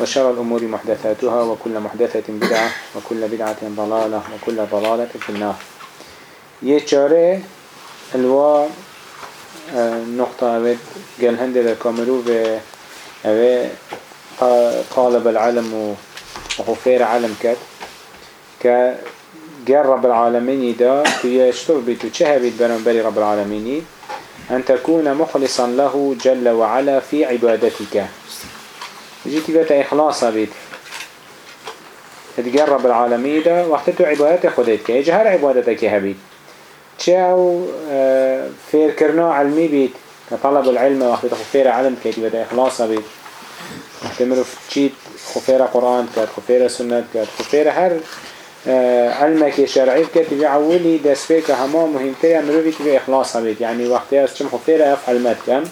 وشر الأمور محدثاتها وكل محدثة بدعة وكل بدعة ضلالة وكل ضلالة في النار. يجاري الوا نقطة أود قال هندي في أود طالب العلم وخفير علم كات كجر رب العالمين دا تيشتر بيت وشهر بيت برنبري رب العالمين أن تكون مخلصا له جل وعلا في عبادتك جيتي بيتا إخلاصا بيت تتقرب العالمين ده وقت تو عبادت خدتك يجي هر عبادتك هبيت. تشاو فير كرنا علمي بيت. كطلب العلم وقت تخفير علم كي بيتا إخلاصا بيت وقت مروف تشيت خفير قرآن كات خفير سنة كات خفير هر علمك شرعي كات تبي عولي دس فيك هما مهمتر مروفي تبي إخلاصا بيت يعني وقت يسجم خفير أف علمات كم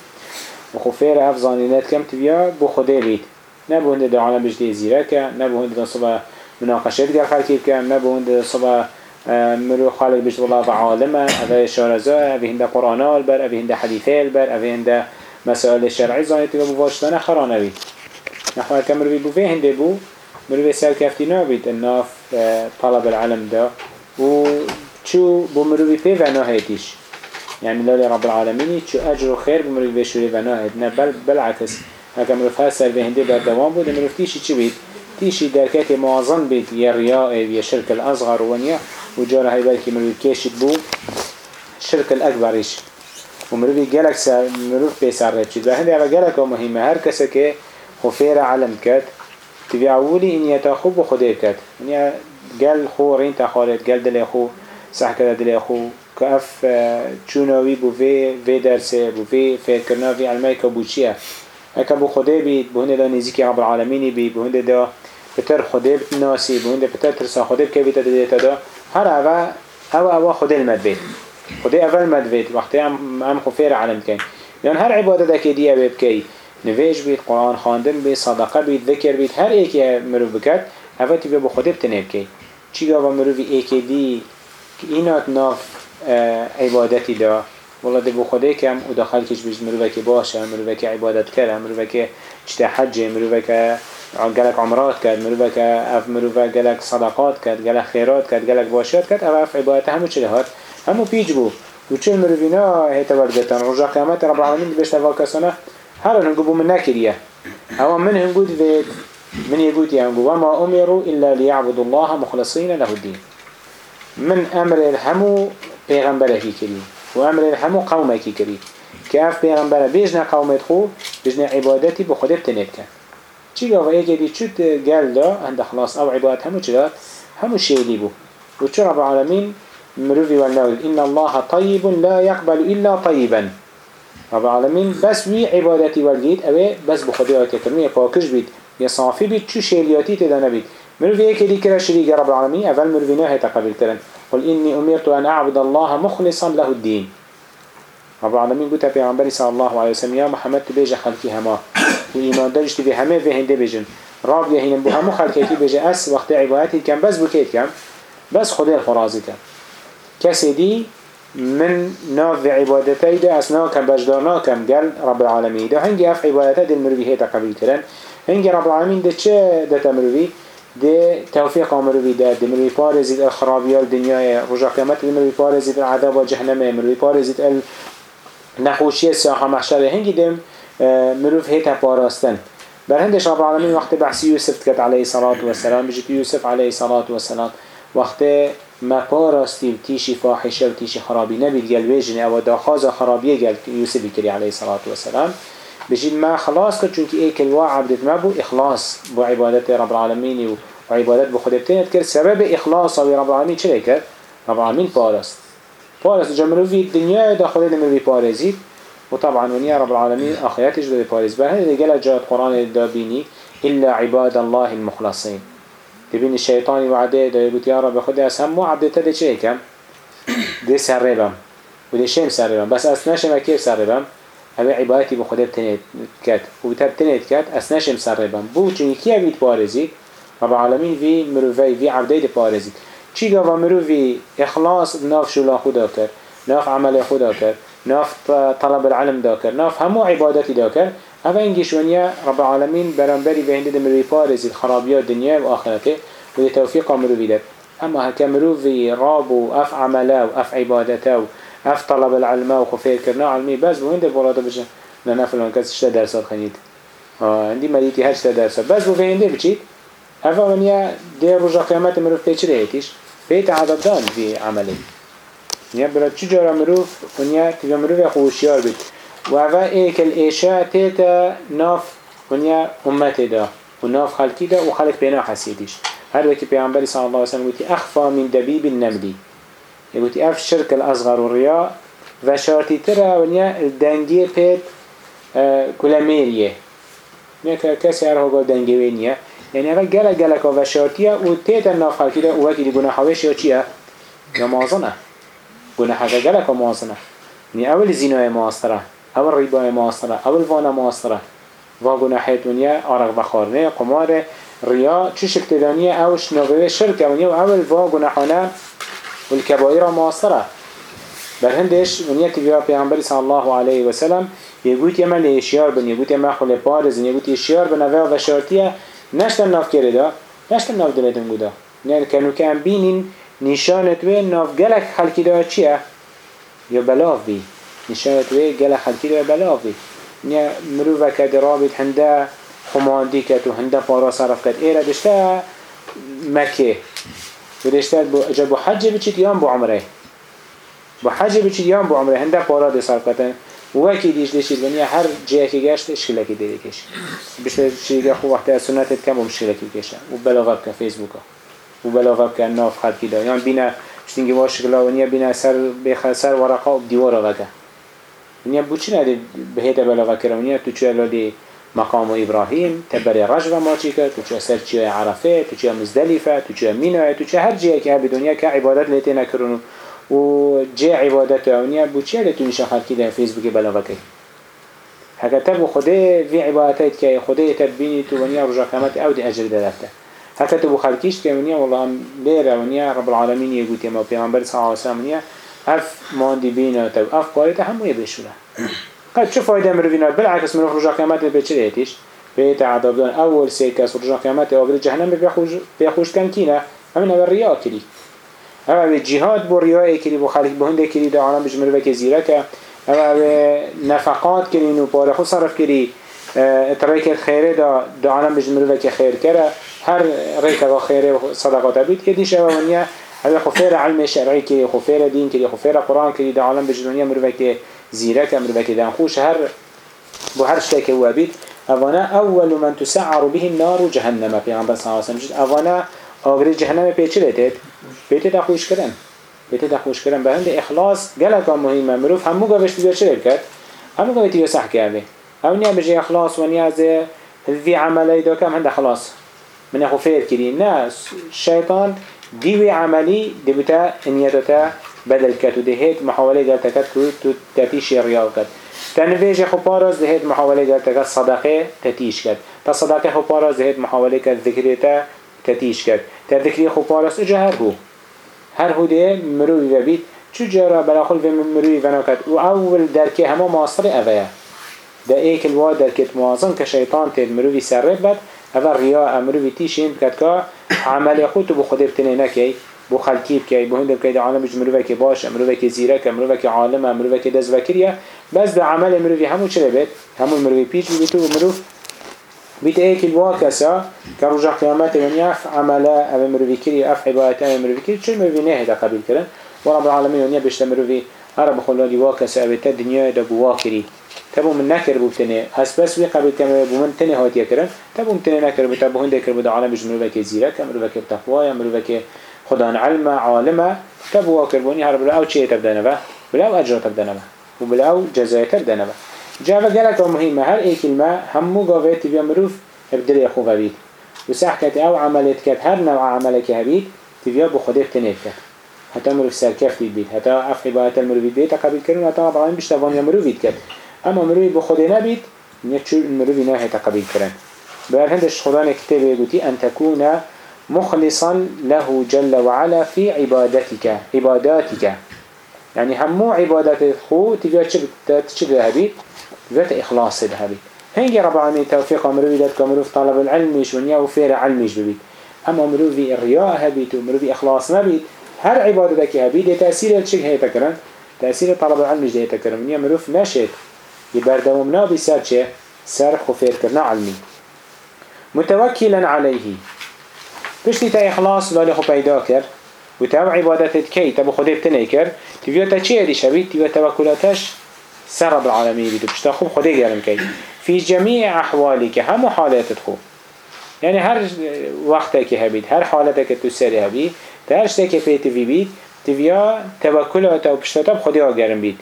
وخفير أف ظانينات كم تبي بو خده بيت. نبو هنده در عالم بجده زیره که نبو هنده در صبح مناقشت گر خلقی که نبو هنده در صبح مرو خالق بجده الله عالمه اوه شارزه اوه هنده قرآن البر اوه هنده حدیثه البر اوه هنده مسائل شرعی زانیتی و بواشتانه خرانه بید نحوه که مروی بو هنده بو مروی سر کفتی نابید. الناف طلب العلم ده و چو بو مروی فيه و ناهيتش يعني لله رب العالمين شو أجر وخير بمروي بشوري وناهد بل بالعكس هكا مروف هسر به هنده بردوام بود مروف تيشي چي بيت تيشي دركات موازن بيت يا رياء يا شرك الأصغر ونيا وجاره هاي بالكي مروف كيشت بو شرك الأكبرش ومروف جالك سر مروف بيسر رتشي ده هنده على جالك مهمة هر كسا كي خفير علم كات تبي عولي إن يتاخب وخده كات يعني قال خو رين تخالد قال دل خو صح كده دل خو كأف چوناوي بو في في درسه بو في فكرنا في علمي كبوشيه اكا بو خده بيت بو هنده دا نزيكي رب العالمين بي بو هنده دا بتر خده ناسي بو هنده بتر ترسا خده بكي بيتا ديتا دا هر اوه او اوه خده بيت خده اول بيت وقتی ام خفير علم كين يعني هر عبادة دا ديه بكي نویج بيت قرآن خاندن بيت صدقه بيت ذكر بيت هر ايكي مروف بكت اوه تبه بو خده بتنه بكي چي گاوا مروفي ايكي دي اینات ناف عبادتی دا والله ده بو خدا کم و داخل کش بیش مروه که باشه مروه که عبادت کرد مروه که چته حج مروه که گلک عمرات کرد مروه که اف مروه گلک صدقات کرد گلک خیرات کرد گلک باشات کرد اف عبادت همو چه هات همو پیج بو و چه مروینا هیتا ورگتن رجا قیامت رب العالمین بیشتر واکسانه هر هنگو بو من نکریه اما من هنگو دوید من يقول يا وما أمروا إلا ليعبدوا الله مخلصين له الدين. من أمر الهمو پیغمبره كريم و امر همو قومه کی کری. که اف پیغمبر بیجنه قومت خو بیجنه عبادتی به خودت تنید کن. چی گفت؟ اگه دی چود گل دا؟ هند خلاص او عبادت همو چرا همو شیلی بو. و چرا رب العالمین؟ مروفی والنول ان الله طيب لا يقبل الا طيبا رب العالمین بس وی عبادتی والگید اوه بس بخودی آیت کرمی پاکش بید. یا صافی بید چو شیلیاتی تدا نبید مروفی یکی دی کرا شریک رب العالمین اول مروفی نه تقبل کرن قل إني أمرت أن أعبد الله مخلصا له الدين. رب العالمين قلت عمبالي صلى الله عليه وسلم يا محمد تبيج خلقي هما وإيمان درجت في همه في هنده بيجن راب يهين بو همو خلقيتي بيجي أس وقت عبادتي كم بس بكيت كم بس خده الخرازي كم كسي دي من ناف عبادتي ده أسنا كم بجدارنا كم قال رب العالمين ده هنجي أف عبادتي دي المروي هيتا قبل كرن هنجي رب العالمين ده چه ده تمروي ده توفيق مروي ده ده مروي بارزيد الخرابية الدنيا رجع قيامت مروي بارزيد العذاب وجهنم مروي بارزيد النحوشية ساحة محشر هنجي دم مروف هيتا باراستن بل هندش رب العالمين وقت بحث يوسف كت عليه الصلاة والسلام بجيت يوسف عليه الصلاة والسلام وقت ما پاراستی و تیشی فاحشه و تیشی خرابی نبید. گل ویجن او داخاز خرابیه گل یوسفی کری علیه الصلاة والسلام بجيد ما خلاص كد چونك اي كلوا عبدت ما بو إخلاص بو عبادت رب العالمين وعبادت بو خدبت يذكر سبب إخلاص و رب العالمين چه لكر؟ رب العالمين بارست بارست جمرو في الدنيا دا خده من بي بارزيد وطبعا ونيا رب العالمين أخيات جدا بي بارز بها اللي قال جاء القرآن الدابيني إلا عباد الله المخلصين. تبين الشيطان وعده دا يقول يا رب خده أسهمو وعبدت دا چه كم؟ دي سربم. ودي شيم سربم. بس أسناشم كيف سربم؟ هذا عبادتي بخدا تنيت كات وبتر تنيت كات أسناش مسربم بو چوني كي أبيت بارزي رب العالمين في مروفي في عبده ده بارزي چی گاوا مروفي إخلاص ناف شولا خدا كر ناف عمل خدا كر ناف طلب العلم دا كر ناف همو عبادتي دا هذا إنجيش ونيا رب العالمين برانبري بهنده ده مروي بارز الخرابيات الدنيا وآخرته وده توفيق مروي ده أما هكا مروي رابو أف عمله وأف عبادته أف طلب العلم وخفير كرنا علمي بس وهنده بولاده بجن؟ لنا فلان كاس اشتا درسات خنيد آه عندي مليتي هشتا درسات بس وهنده بچيت هذا ونيا ده رجا قيامات مروي بيچ رهيتش بيت عذاب دان في عمله نیا برای چی جارا مروف؟ ونیا تیجا مروف خوشیار بید و اوه ایک الاشاء تیتا ناف ونیا امت دا و ناف خلقی دا و خلق بینا حسیدیش هر وكي پیامبری صلی الله علیه وسلم گویی اخفا من دبیب النملی گویی اف شرک الاصغر و ریا و شارتی ترا ونیا الدنگی پید کلمیریه نه کسی هر هاگا دنگی وینیه یعنی اول گله گله که و شارتیه و تیتا ناف خلقی دا و وکی گناه حوش یا چیه؟ یا گناه گله که مازنه. یعنی اول زینای ماستره اول ربا معاصرة اول وانا معاصرة واقونا حيتونيا عرق بخارنه قمار ريا چه شكتدانية اوش نغوه شركة ونيا اول واقونا حانا والكبائر معاصرة برهندش ونيا تبيا پیغمبر صلى الله عليه وسلم يقول يما ليشيار بن يقول يما خل بارز يقول يشيار بن اوه وشارتيا نشتن ناف كرده نشتن ناف دلتن قدا يعني كانوا كان بينين نشانت وين ناف قلق خلقي دا چيه يا بلاف بي نشانت وی گل خلکی رو بلا بید نیا مروفه که درابید هنده خماندی کد و هنده پارا صرف کد ایره دشته مکه. و دشته اجا بو حج بچید یام بو عمره؟ بو حج بچید یام بو عمره؟ هنده پارا دی صرف کدن وکی دیش دشید و نیا هر جایی که گشت اشکلکی دیده کش. بشه چیگه خو وقتی از سنتت کم و مشکلکی کشه و بلاغه بکن فیسبوکا و بلاغه بکن ناف خلکی دا یعنی بینه شتینگی واشکلا و نیا بینه سر بخ سر ورقه و دیوارا وگه ونیا بوچی نده بهت بلاغه کرد ونیا تو چه لادی مقام ابراهیم تبری رجو ما چی کرد؟ تو چه سر چه عرفه تو چه مزدلفه تو چه مینه تو چه هر جایی که به دنیا که عبادت لیتی نکرون و جه عبادت ونیا بوچی نده تو نشان خلقی در فیسبوک بلاغه کرد هکه تبو خوده وی عبادتت که خوده تدبینی تو ونیا رجا قیامت او دی اجر درفته. هکه تبو خلقیش که ونیا والله هم لیره ونیا رب العالمین یگوتی ما پیغمبر صلی الله علیه وسلم ونیا اف ماندی بینه تو اف کاری تا هموی بشونه قد چه فایده مروینا بالعکس من رجا قیامت به چه ایتیش بیت عذاب دان اول سه کس رجا قیامت آگر جهنم به خوش کن کینه همین اول ریا کری اول جهاد بو ریا کری بو خالق بهنده کری دا عالم بجمر و کزیره که اول نفقات کری نو پاره خود صرف کری تریک خیره دا دا عالم بجمر و که خیر کرده هر ریک خیره صدقات بید که دیش اول هذا خفير علم شرعي كي خفير دين كي خفير قرآن كي دا عالم بجدونيا مروك زيرك مروك دانخوش هر بو هر شتاك وابيد أفانا أول من تسعر به النار جهنم. في عم بس عاصم جد أفانا أغري جهنم بيتشلتت بيتت أخوش كرن بيتت أخوش كرن بهند إخلاص جلك مهمة مروف همو قبش تبير شرب كت همو قبش تبير صح كابي أو نيا بجي إخلاص ونيا زي في عملي دو كم هند خلاص من أخو فير كري ناس الشيطان دیوی عملی دبتا انیتتا بدل کت و دهید محاوله گلتا کت تو تتیش ریال کت تنویج خو پاراز دهید محاوله گلتا کت صدقه تتیش کت تا صدقه خو پاراز دهید محاوله کت ذکریتا تتیش کت تا ذکری خو پاراز اجا هر هو هر هو ده مروی و بید. چو جارا بلاخل و مروی و نکت و اول درکه همه ماصر اوه. ده ایک الواد درکت موازن که شیطان تید مروی سر بد اول ریا امروی تیشین کت که عمل خود بو خود بتنه نکی. بو خلکی بکی بو هند بکی عالم مروه که باش مروه که زیرک مروه که عالم مروه که دز وکریه بس ده عمل مروه همو چه بید همو مروه پیچ بید تو مروه بيت ايك الواكسا كرجع قيامات من يف عملا او مروي كري اف عبادات او مروي كري چل مروي نهي دا قبيل كرن ورب العالمين ونيا بيشت مروي عرب خلالي واكسا او تا دنيا دا بواكري تبو من نكر بوتنه هس بس وي قبل كم بو من تنه هاتيه كرن تبو من تنه نكر بو تبو هنده كر بو عالم جمرو وكي زيرا كمرو وكي تقوى يمرو وكي خدا علم عالمه تبو واكر بوني هرب او چه تبدأ نبا بلا اجر تبدأ نبا وبلا جزاء تبدأ نبا جاوه گلک مهمه هر ای کلمه همو گاوه تبیا مروف بدل خوبه بید و سحکت او عملت کد هر نوع عمله که هبید تبیا بخوده بتنید کد حتی مروف سرکفتی بید حتی اف عبایت المروفی بید قبیل کرن حتی طبعا بشتوان یا مروفید کد اما مروفی بخوده نبید نچو المروفی نه تقبیل کرن بل هندش خدان كتابه قلتي أن تكون مخلصا له جل وعلا في عبادتك عباداتك. يعني همو عبادات خو تبقى تشكل هذي ذات إخلاص هذي هنگی رب العالمین توفيق أمره ذات که في طلب العلم و ونيا وفير علم علمش بيت اما أمره في الرياء هذي و في إخلاص نبید. هر عبادتك که هبید یه تأثیر چک هیتا کرن طلب العلم دیتا کرن و ونيا مروف نشد یه بردوام نابی وفير چه؟ علمي متوكلا عليه پشتی تا اخلاص لالی خو پیدا کرد. و تو عبادتت کی؟ تبو خودت تنکر تبیا تا چی ادی شبید تبیا توکلاتش سر رب العالمين بيدو بشتا خوب خده گرم كي في جميع أحوالك هم حالاتك خوب. يعني هر وقتك هبيد هر حالتك تسري هبيد هر شتك فيت في بيت تبيا توكلات أو بشتا تب خده گرم بيد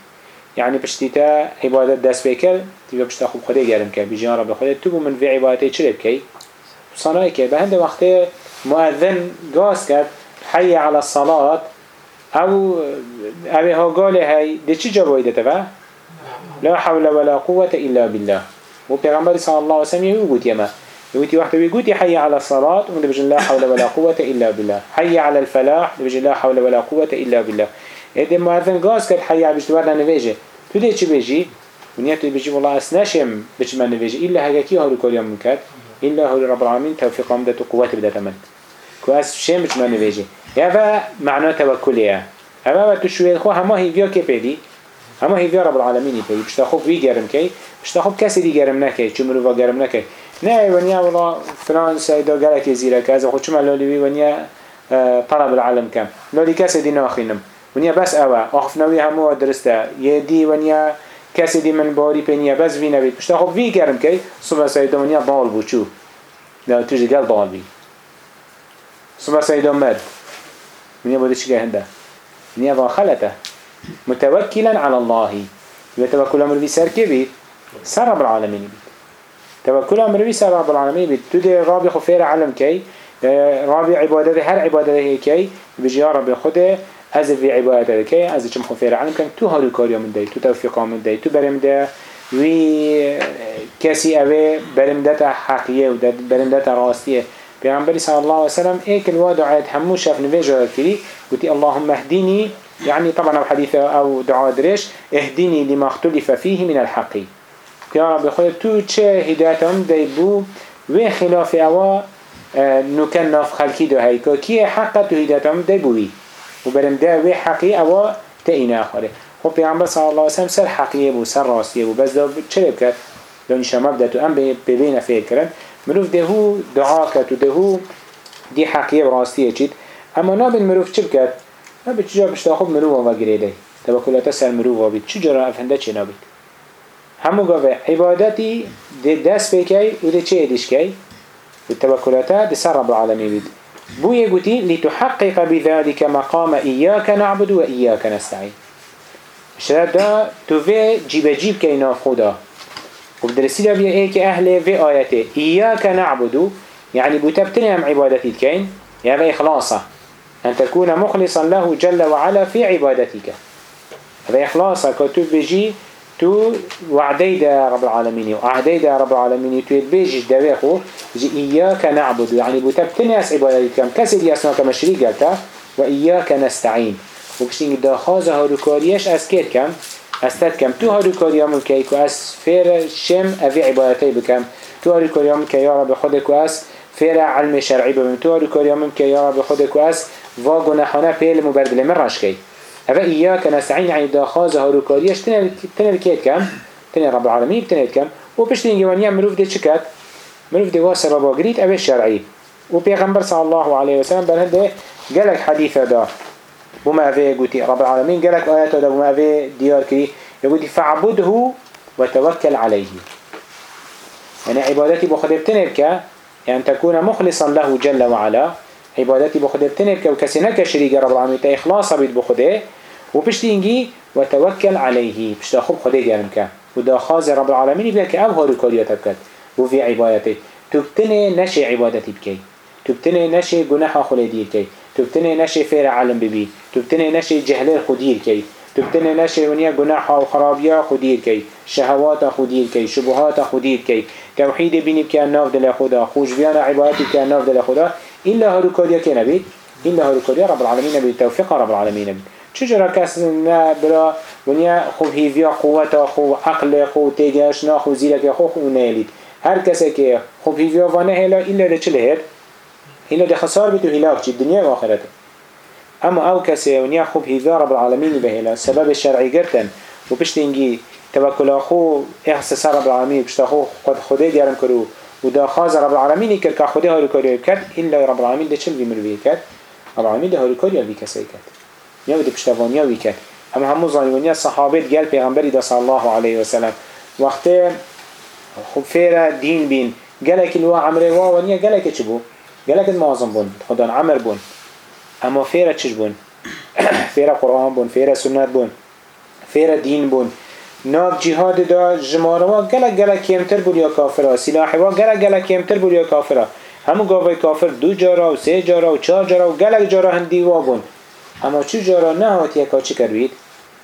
يعني بشتي تا عبادت دست بكر تبيا بشتا خوب خده گرم كي بيجان رب خده تبو من في عبادتي چلب كي صناعي كي بهند وقت مؤذن قاس كد حي على الصلاة. أو اوه ها قال هاي دي چي جوابي ده لا حول ولا قوة إلا بالله. وبيغمبر صلى الله عليه وسلم يقول يما يقول واحد يقول حي على الصلاة. ومن بجن لا حول ولا قوة إلا بالله. حي على الفلاح بجن لا حول ولا قوة إلا بالله. إذا مؤذن قاس كد حي على بجتوارنا نفيجي تو دي چي بيجي ونيا تو بيجي والله أسناشم بجمع نفيجي إلا هكا كي هولو كل يوم منكد إلا هو رب العالمين توفيق عمدة وقوة بدأ من كواس شيم بجمع نفيجي هذا معنى توكلية هذا تشويه خو هما هي فيا كيف اما هی رب العالمین پی بشتا خوب وی گرم کی بشتا خوب کسی دی گرم نکی چون مرو گرم نکی نه ونیا والله فلان سیدا گلک زیره که از خود چما لالی وی ونیا طلب العالم کم لالی کسی دی ناخینم ونیا بس اوه آخف نوی همو درسته یه دی ونیا کسی دی من باری پینیا بس وی نوید بشتا خوب وی گرم کی؟ صبح سیدا ونیا بال بو چو. نه توش گل بال بی. صبح سیدا مرد. ونیا بوده چی هنده ونیا با خلطه. متوكلا على الله يتوكل أمر في سر كبير سر رب العالمين بيت توكل أمر في سر رب العالمين بيت تدي رابي خفير علم كي رابي عبادته هر عبادته كي بجي ربي خده از في عبادته كي از چم خفير علم كان تو هارو كاريا من تو توفيقا من تو برم ده وي كسي اوه برم ده حقية و برم ده راستية پیغمبر صلى الله عليه وسلم ايك الواد عيد همو شاف نفيجه كري قلت اللهم اهديني يعني طبعا أو حديث أو دعاء دريش اهدني لما اختلف فيه من الحق. يا رب خود تو چه هدايتهم ديبو و خلاف أوا نكن ناف خلقي دو هيكو كي حق تو هدايتهم ديبوي وبرم ده و حقي أوا تأينا آخره. خب پیغمبر صلى الله وسلم سر حقية بو سر راستية بو بس دو چه لو نشا مبدأ تو أم ببين فير كرن مروف دهو دعا كت و دهو دي حقية وراستية چيد اما نابن مروف چه ما به چجا بشتا؟ خوب مروفا و گریده. توکلات سر مروفا بید چجا افنده چه نبید همو گاوه عبادتی دست بکی و ده چه ایدش کی؟ و توکلاتا ده سر رب العالمین بید بو يقولي لتحقق بذلك مقام إياك نعبد وإياك نستعين. شرط دا تو في جيب جيب كينا خدا وبدرسي بيا إيك أهل في آياته إياك نعبد يعني بتبتني هم عبادتي كين؟ يعني إخلاصة أن تكون مخلصا له جل وعلا في عبادتك هذا إخلاصك تو بيجي تو وعدي دا رب العالمين. وعدي دا رب العالمين. تو بيجي دواخو جي إياك نعبد. يعني بتبتني أس عبادتك كسر يسناك مشريك قلتا. وإياك نستعين. وبشتين دا خازة هاروكاريش أس كير كم؟ أستاد كم؟ تو هاروكاريا ملكيك وأس فير شم أفي عبادتي بكم. تو هاروكاريا ملكي يا رب خودك وأس فير علم شرعي بكم. تو هاروكاريا ملكي يا رب خودك وأس و گناهانه پیل مبردل من راش هذا إياك نستعين عند خاز هاروكاريش تنال كيت كم؟ تنال رب العالمين تنال كم؟ وبش تيجي وانيا منوف ده شكات. منوف ده واسر رب قريت أبي الشرعي. وبيغمبر صلى الله عليه وسلم بل هده قالك حديثة دا بما في جوتي رب العالمين قالك آيات هذا وما في ديار كذي يقولي فعبده وتوكل عليه. يعني عبادتي بخدبتنك أن يعني تكون مخلصا له جل وعلا. عبادتي بخدر تنبك وكسنك شريك رب العالمين تا إخلاص بيت بخده وبشتينجي وتوكل عليه بشتا خوب خده جرمك ودا خاز رب العالمين بيك أو هارو كاريات بكت وفي عبادتي تبتني نشي عبادتي بكي تبتني نشي جناح خلدير كي تبتني نشي فير علم ببي تبتني نشي جهل خدير كي تبتني نشي ونيا جناح وخرابيا خدير كي شهوات خدير كي شبهات خدير كي توحيد بيني بكي الناف دل خدا. خوش بيانا عبادتي بكي الناف دل خدا. إلا هارو كاريا كي نبيت إلا هارو كاريا رب العالمين نبيت توفيق رب العالمين نبيت چجرا کس نه ونیا خو هیویا قوت خو عقل خو تیگش نه خو زیرک خو خو نیلید. هر کسی که خو هیویا وانه هلا ایلا ده چه لهد؟ ایلا ده خسار بیتو هلاک چی؟ دنیا و آخرته. اما او کسی ونیا خوب هیویا رب العالمین به هلا. سبب شرعی گرتن. و پشت اینگی توکل خو احساس رب العالمین پشت خو خود خوده گرم کرو. و دا خاز رب العالمین کرد که خوده هارو کاری کرد. ایلا رب العالمین ده چل بیمروی کرد. رب العالمین ده هارو کاری بی کسی کرد. یا بده پشتوانیا ویکد اما همو ظالمونیا صحابت گل پیغمبری دا صلی الله علیه و سلم. وقت خب فیره دین بین. گلک الوا عمره وا ونیا گلک چه بو گلک معظم بون. خدا عمر بون. اما فیره چش بون. فیره قرآن بون. فیره سنت بون. فیره دین بون. ناف جهاد دا جماره وا گلک گلک کمتر بود یا سلاح. وا گلک گلک کمتر بود یا کافره همو گاوه کافر دو جارا و سه جارا و چهار جارا و گلک جارا هندی بون اما چو جارا نه هاتیه که چی کروید؟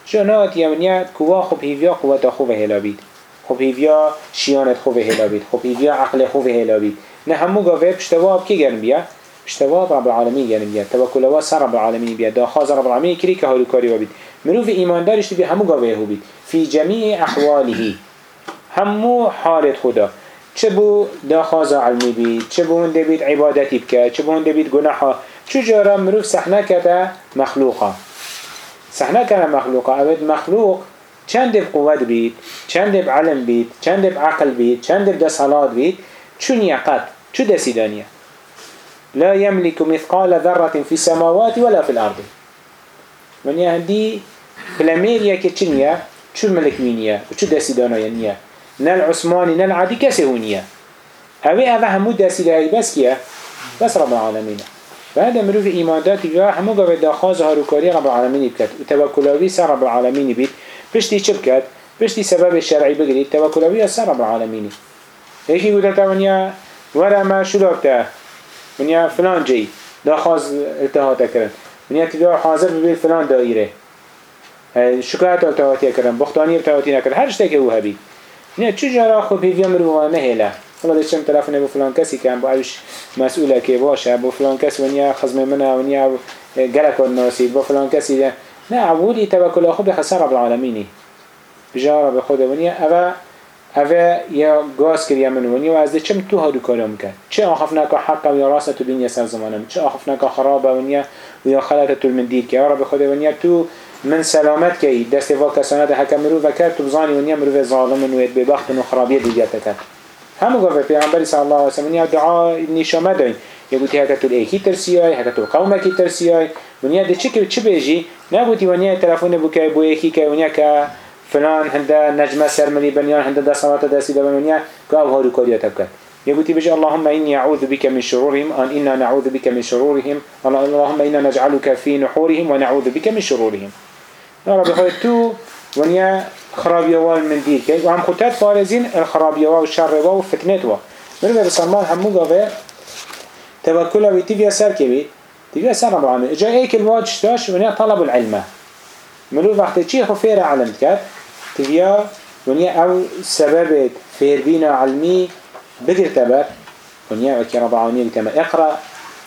چو نه هاتیه منیا کوا خوب هیویا قوت خوب هلا بید خوب هیویا شیانت خوب هلا بید خوب هیویا عقل خوب هلا بید نه همو گاوه پشتواب کی گرم بیا؟ پشتواب رب العالمین گرم بیا توکل وا سر رب العالمین بیا داخاز رب العالمین کری که هالو کاری و بید. مروف ایماندارش بی همو گاوه هو بید. فی جمیع احواله همو حالت خدا. چه بو داخاز علمی بید چه بو هنده بید عبادتی بکه چه بو هنده بید گناحا چجورا مروف صحنه کتا مخلوقا. صحنه کتا مخلوقا. اوید مخلوق چند قوت بید چند علم بید چند عقل بید چند دسالات بید. چون یقت چو دسي دانية لا يملك مثقال ذرة في السماوات ولا في الأرض. من يهدي فلاميريا كتشنيا شو ملك مينيا؟ وشو دسي دانية نيا؟ نال عثماني نال عادي كسهونيا أبي هذا همو دسي دانية بس كيا؟ بس رب العالمين. بعد مروف إيمانداتي بها همو قوة داخاز هاروكاري رب العالمين بكت. وتوكلاوي سر رب العالمين بيت. بشتي چه بكت؟ بشتي سبب الشرعي بقريد توكلاوي سر رب العالمين. هيكي قلت تاونيا ورا ما شو دابته ونيا فلان جي داخاز التهاتا كرن ونيا تبيع حاضر ببيل فلان دائره شكايات التهاتي كرن بختاني التهاتي نكرن هر شتاك هو هبي ونيا چو جارا خب هيفيا مروفا نهيلا والله دشتم تلفن بو فلان کسی که با اوش مسئوله که باشه بو فلان کسی ونیا خزم منه ونیا گلک الناسی بو فلان کسی ده نه عبودی توکل خود خسر رب العالمینی. بجارة بخود ونیا. اوه اوه یا گاز کریا من ونیا و از چم تو هادو کارم کن چه آخف نکا حقا و یا راست تو بین سر زمانم؟ چه آخف نکا خرابه ونیا و یا خلط تو المندیر که؟ رب خود ونیا تو من سلامت کی دست و کسانت حکم مرو و کرد تو بزانی ونیا مرو ظالم و به بخت و خرابیت دیگه تکن همو گفت پیامبری صلی الله علیه و سلم دعا نشامه داین یا گویی هک تو ایکی ترسیای قوم کی ترسیای ونیا ده چه چه بیجی نگویی ونیا تلفن بو که بو ایکی که ونیا که فلان هنده نجمه سرمني بنيان هنده ده صلاة ده سيدة بنيان كأو هارو كاريا تبكت يقولي بجي اللهم إني أعوذ بك من شرورهم أن إنا نعوذ بك من شرورهم اللهم إنا نجعلك في نحورهم ونعوذ بك من شرورهم. يا بخير تو ونيا خرابيوال من ديرك وهم خطات فارزين الخرابيوال من وفتنتوا سلمان بسلمان همو قوي توكله ويتيفيا سر كبير تيفيا سر أبو عامل جاء ايك الواجش داش ونيا طلب العلمة. ملو وقت تشيخ وفيرا علمت كات كريا ونيا أو سبب فهربين علمي بدر تبر. ونيا وكي رب العالمين كما اقرأ.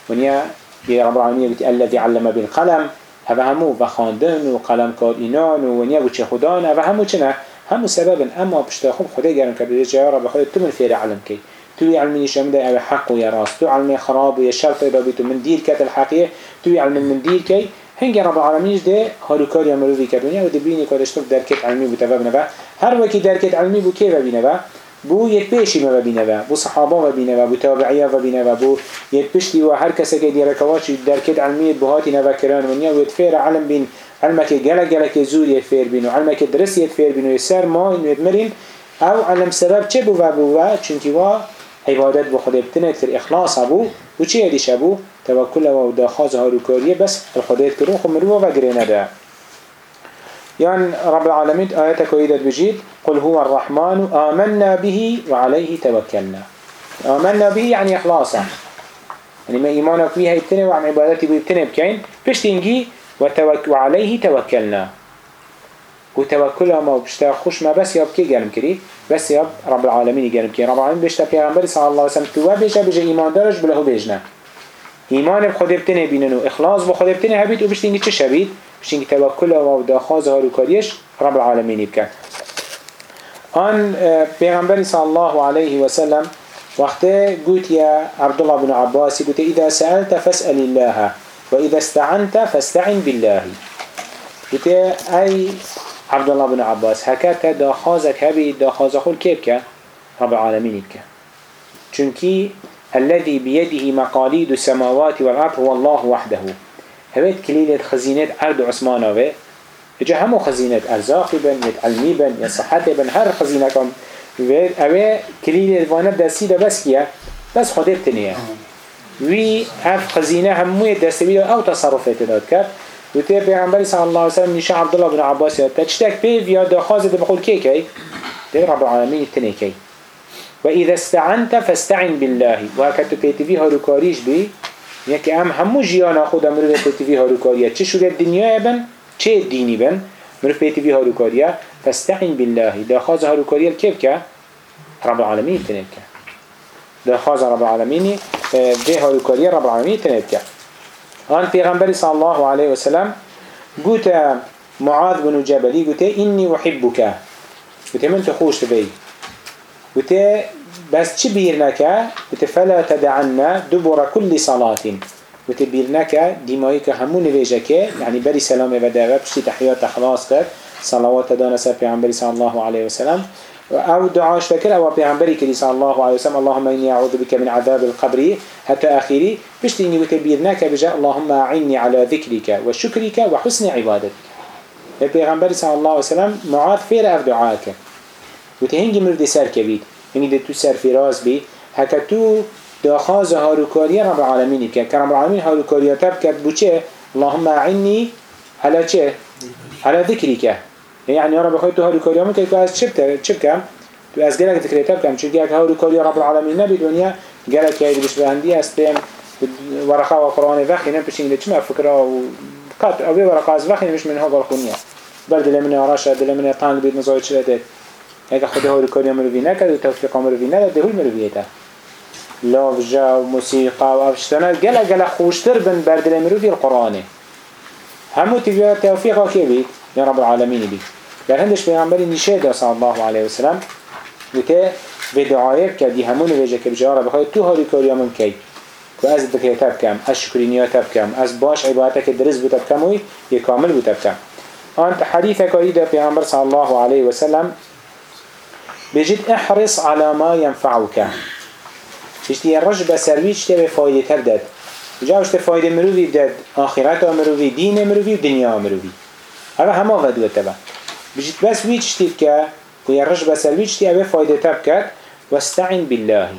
ونيا كي رب العالمين الذي علم بالقلم. هذا همو بخاندن وقلم كار اینان ونيا وكي خدان. هذا همو چنه؟ همو سبب أما بشتا خوب خدا گرم کرده جا رب خدا تم الفير علم كي توي علمني شمدا أو حق ويا راس تو علمي خراب ويا شرط بابيتو من دير كات الحقيقة توي علمي من دير كي هنگ رب العالمین ده هارو کار یا مروی کردنیا و دبینی کارش تو درکت علمی بو تباب نبا هر وکی درکت علمی بو کی ببینه با بو یت پیشی ما ببینه و بو صحابه ببینه و بو تابعیه ببینه و بو یت پشتی و هر کسی که دیره کواچی درکت علمیت بهاتی نوکران و یت فیر علم بین. علمك جل جل كزور يفير بينو علمك درس يفير بينو يسر ما إنه يدمرين أو علم سبب چه بو و بو و؟ چونكي وا عبادت بو خدا بتنه تر إخلاص أبو و چه يديش أبو توكل و داخاز هاروكاريه بس الخدا يتكرون خو مروه و گرينه ده يعني رب العالمين آياتك وإذا بجيد قل هو الرحمن آمنا به وعليه توكلنا آمنا به يعني إخلاصا. يعني ما إيمانك بيه يبتنه وعن عبادتي بيبتنه بكين بشتنجي وتوك وعليه توكلنا وتوكل ما بشتا خوش ما بس ياب كي جرم كري بس ياب رب العالمين جرم كري رب العالمين بشتا پیغمبر صلى الله عليه وسلم تو بيجا بيجا إيمان درج بله بيجنا إيمان بخود بتنه بيننو إخلاص بخود بتنه هبيت وبشتينجي چه شبيت بشتينجي توكل و داخاز هارو كاريش رب العالمين يبكن آن پیغمبر صلى الله عليه وسلم وقت قلت يا عبد الله بن عباس قلت إذا سألت فاسأل الله وإذا استعنت فاستعن بالله. قلت أي عبد الله بن عباس هكذا داخازك هبي داخاز خول كيف رب العالمين بك چونكي الذي بيده مقاليد السماوات والأرض هو الله وحده. هبيت كليلة خزينة أرض عثمانه اجا همو خزينة أرزاقي بن يتعلمي بن بن هر خزينة كم اوه كليلة وانا دستي ده بس كيا بس خده بتنيه وی اف خزینه هموی دستوی او تصرفات داد کرد. و تی پیغمبری صلی الله علیه وسلم نشه عبدالله بن عباس تا چتک پیو یا دخوازت بخول کی کی؟ دی رب العالمین کی. و اذا استعنت فاستعن بالله. و هکتو پیتوی هاروکاریش بی یکی ام همو جیانا خود امرو پیتوی هاروکاریه چه شده؟ دنیا بن؟ چه دینی بن؟ مرو پیتوی هاروکاریه فاستعن بالله. دخواز هاروکاریه کیف که؟ رب العالمین تنی که. دخواز رب العالمین به هاروکاری رب العالمین تنید کرد آن پیغمبر صلی الله علیه وسلم قلت معاذ بن جبلی قلت اینی احبك قلت من تخوش تبي قلت بس چی بیر قلت فلا تدعنا دبر كل صلاة. قلت بیر نکه دیمایی که همون نویجه که یعنی بری سلام و دعوه پشتی تحیات خلاص کرد. صلوات دانه سر پیغمبر صلی الله علیه وسلم أو دعاش فكر أو پیغمبری کلی صلی الله عليه وسلم اللهم اني اعوذ بك من عذاب القبر حتى اخيري بشتيني وتبيرناك بجاء اللهم اعني على ذكرك وشكرك وحسن عبادتك البيغمبر صلى الله عليه وسلم معاذ فير اف دعاك وتهنجي مرد سر كبيت يعني دي تو سر فراز بي هكا تو داخاز هاروكاريا رب العالمين بك كرم العالمين هاروكاريا تبكت بوچه اللهم اعني على چه؟ على ذكرك يعني يا رب خير تو هاروكاريا ممكن تو از چه بكم تو از گلک ذکریتا بکم چون که هاروكاريا رب العالمين نبي دنيا گلک یاد بش بهندی استم ورقه و قرآن وقتی نه پشین چه فکر و قط او ورقه از وقتی مش منها بالخونیه بر دل من آراش دل من بيت نزايد شلته اگه خود هاروكاريا مروی نکرد و توفیق مروی نداد دهول مرویتا لافجا و موسیقى و افشتنا گلک گلک خوشتر بن بر دل مروی القرآنه همو تبيا توفيقه كي بيت يا رب العالمين بيت در هندش پیغمبری نشه صلی الله علیه وسلم بته به دعایه کردی همون ویژه که بجاره بخوای تو هاری کاریا من کی و از دکه تبکم از شکرینیا تبکم از باش عبادت که درست بود تبکم وی یه کامل بود تبکم آن حدیث کاری در پیغمبر صلی الله علیه وسلم بجد احرص على ما ينفعك. اشتی رج بسرویچ ته فایده تر داد. جاوش ته فایده مروی داد. آخرت مروی دین مروی دنیا مروی. هذا همه ودو تبا بجد بس ویچ تید که و رج بسرویچ تی اوه فایده تب کرد واستعن بالله.